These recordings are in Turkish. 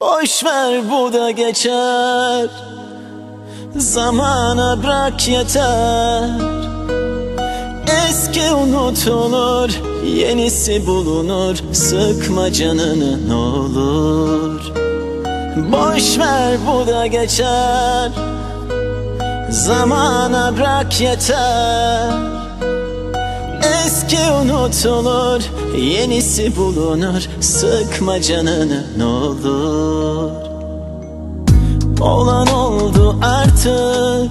Boş ver bu da geçer. Zamana bırak yeter. Eski unutulur Yenisi bulunur. Sıkma canını ne olur. Boş ver bu da geçer. Zamana bırak yeter Eski unutulur Yenisi bulunur. Sıkma canını ne olur. Olan oldu artık.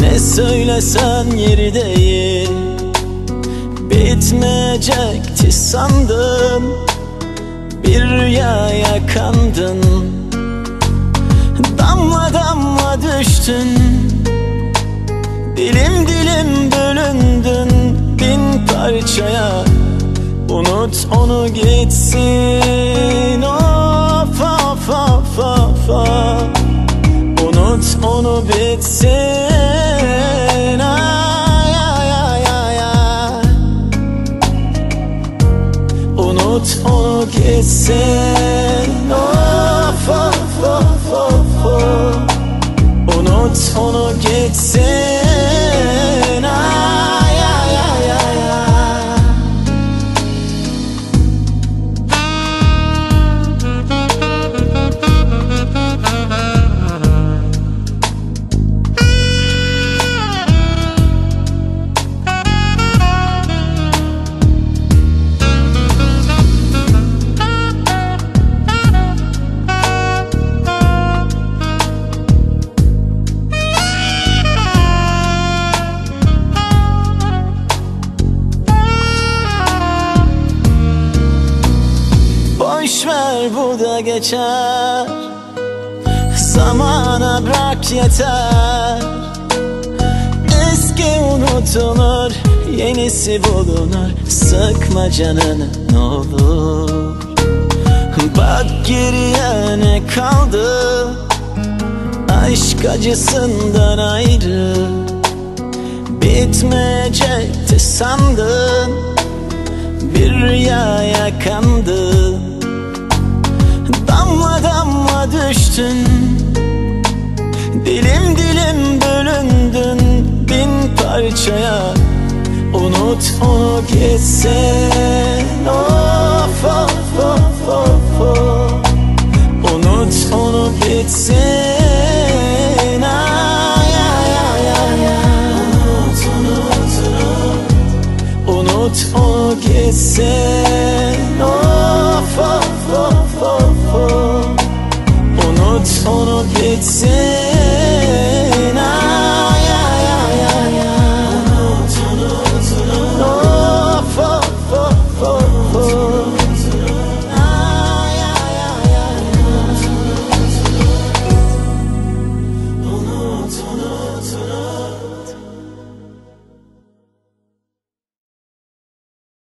Ne söylesen yeri değil. Bitmeyecekti sandım. Bir rüyaya kandın. Damla damla düştün. Dilim dilim bölündün parçaya. Unut onu gitsin. Of of of of of. Unut onu bitsin. Ay ay ay ay ay. Unut onu gitsin. Of of of of of. Unut onu gitsin Boş ver bu da geçer. Zamana bırak yeter. Eski unutulur Yenisi bulunur. Sıkma canını ne olur. Bak geriye ne kaldı? Aşk acısından ayrı. Bitmeyecekti sandın. Bir rüyaya kandın düştün. Dilim dilim bölündün bin parçaya. Unut onu gitsin. Of of of of of. Unut onu bitsin Ay ay ay ay ay. Unut unut unut Unut onu gitsin Of of